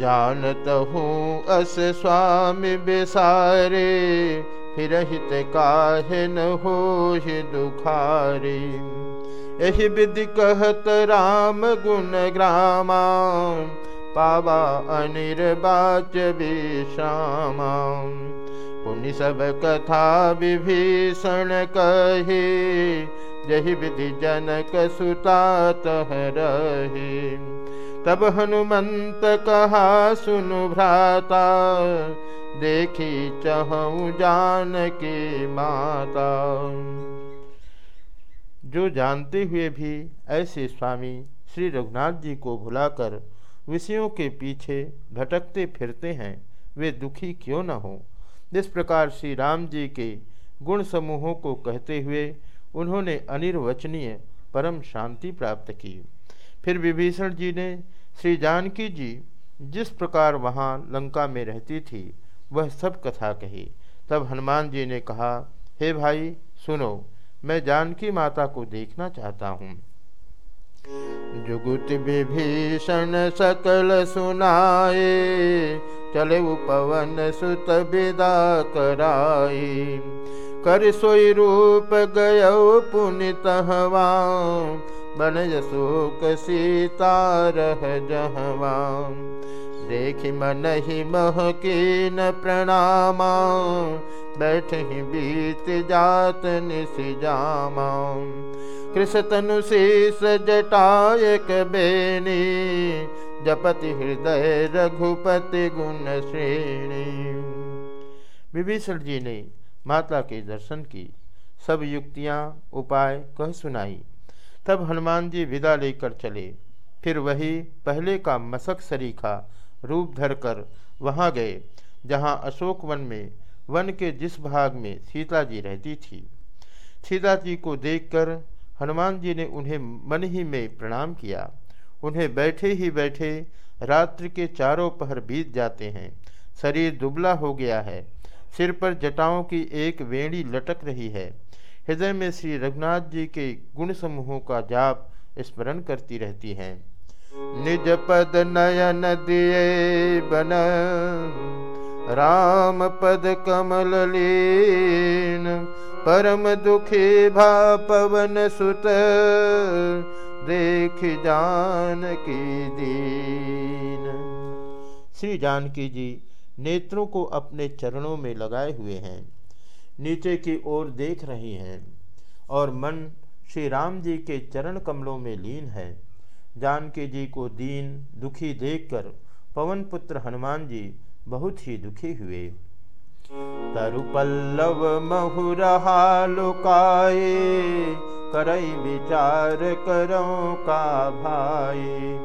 जानत हूँ अस स्वामी बेसारे, फिर हित न हो दुखारी। यही विधि कहत राम गुण ग्रामा, पावा अनिर्बाच विश्रामा। पुण्य सब कथा विभीषण कहे, जही विधि जनक सुता रहे। तब हनुमंत कहा, सुनु भ्राता, देखी चहु जान की माता। जो जानते हुए भी ऐसे स्वामी श्री रघुनाथ जी को भुलाकर विषयों के पीछे भटकते फिरते हैं, वे दुखी क्यों न हों? जिस प्रकार श्री राम जी के गुण समूहों को कहते हुए उन्होंने अनिर्वचनीय परम शांति प्राप्त की। फिर विभीषण जी ने श्री जानकी जी, जिस प्रकार वहाँ लंका में रहती थी, वह सब कथा कही। तब हनुमान जी ने कहा, हे भाई, सुनो, मैं जानकी माता को देखना चाहता हूँ। जुगुत विभीषण सकल सुनाए, चले पवन सुत विदा कराई कर सोई रूप गय पुनित हवा बन शोक सीता रह जहवा। देख मन ही मह के न प्रणामा। बैठ ही बीत जात निजामा कृष तनु जटायक बेनी जपति हृदय रघुपति गुण श्रेणी। विभीषण जी ने माता के दर्शन की सब युक्तियाँ, उपाय कह सुनाई। तब हनुमान जी विदा लेकर चले। फिर वही पहले का मसक सरीखा रूप धरकर वहाँ गए, जहाँ अशोक वन में, वन के जिस भाग में सीता जी रहती थी। सीता जी को देखकर हनुमान जी ने उन्हें मन ही में प्रणाम किया। उन्हें बैठे ही बैठे रात्रि के चारों पहर बीत जाते हैं। शरीर दुबला हो गया है। सिर पर जटाओं की एक वेणी लटक रही है। हृदय में श्री रघुनाथ जी के गुण समूहों का जाप स्मरण करती रहती हैं। निज पद नयन दिए बन, राम पद कमल लीन, परम दुखी भा पवन सुत, देख जान की दीन। श्री जानकी जी नेत्रों को अपने चरणों में लगाए हुए हैं। नीचे की ओर देख रही हैं और मन श्री राम जी के चरण कमलों में लीन है। जानकी जी को दीन दुखी देखकर पवन पुत्र हनुमान जी बहुत ही दुखी हुए। तरुपल्लव महुरहा लुकाए, करई विचार करो का भाई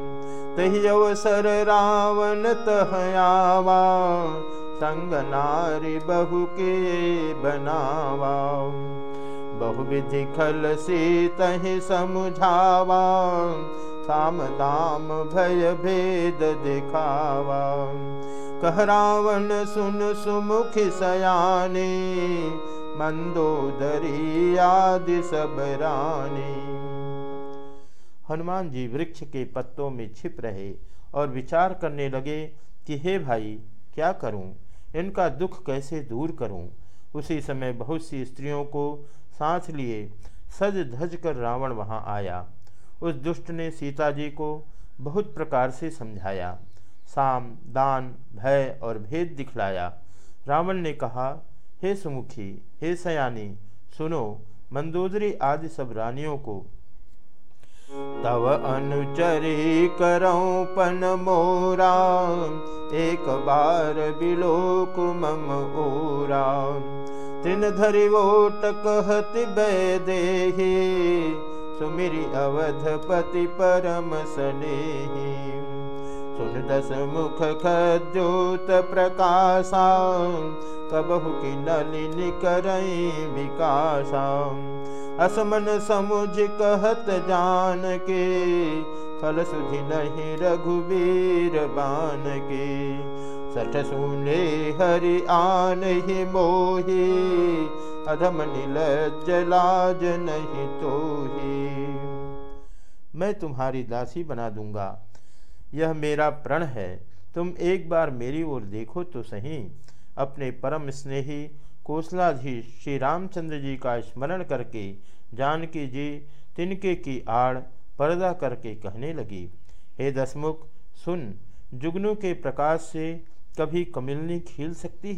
तही अवसर रावण तहयावा संग नारी बहु के बनावा। बहु विधि खल सीत समझावा। साम दाम भय भेद दिखावा। कह रावण, सुन सुमुख सयानी। मंदोदरी आदि सब रानी। हनुमान जी वृक्ष के पत्तों में छिप रहे और विचार करने लगे कि, हे भाई, क्या करूँ? इनका दुख कैसे दूर करूँ? उसी समय बहुत सी स्त्रियों को साथ लिए सज धज कर रावण वहाँ आया। उस दुष्ट ने सीता जी को बहुत प्रकार से समझाया। साम, दान, भय और भेद दिखलाया। रावण ने कहा, हे सुमुखी, हे सयानी, सुनो, मंदोदरी आदि सब रानियों को तव अनुचरी पन मोरा एक बार बिलोक मम ओरा। तृण धरि वोट कहति दे सुमिरी अवधपति परम स्नेही। सुन दस मुख खजोत प्रकाशा। कबहु की नलिनी करई विकासा असमन समुझ कहत जान के फल सुधि नहीं रघुवीर बान के सठ सुने हरि आन ही मोही, अधम नीलज लाज नहीं तो ही मैं तुम्हारी दासी बना दूँगा। यह मेरा प्रण है। तुम एक बार मेरी ओर देखो तो सही। अपने परम स्नेही कोसलाधीश श्री रामचंद्र जी का स्मरण करके जानकी जी तिनके की आड़ पर्दा करके कहने लगी, हे दसमुख, सुन, जुगनू के प्रकाश से कभी कमिलनी खिल सकती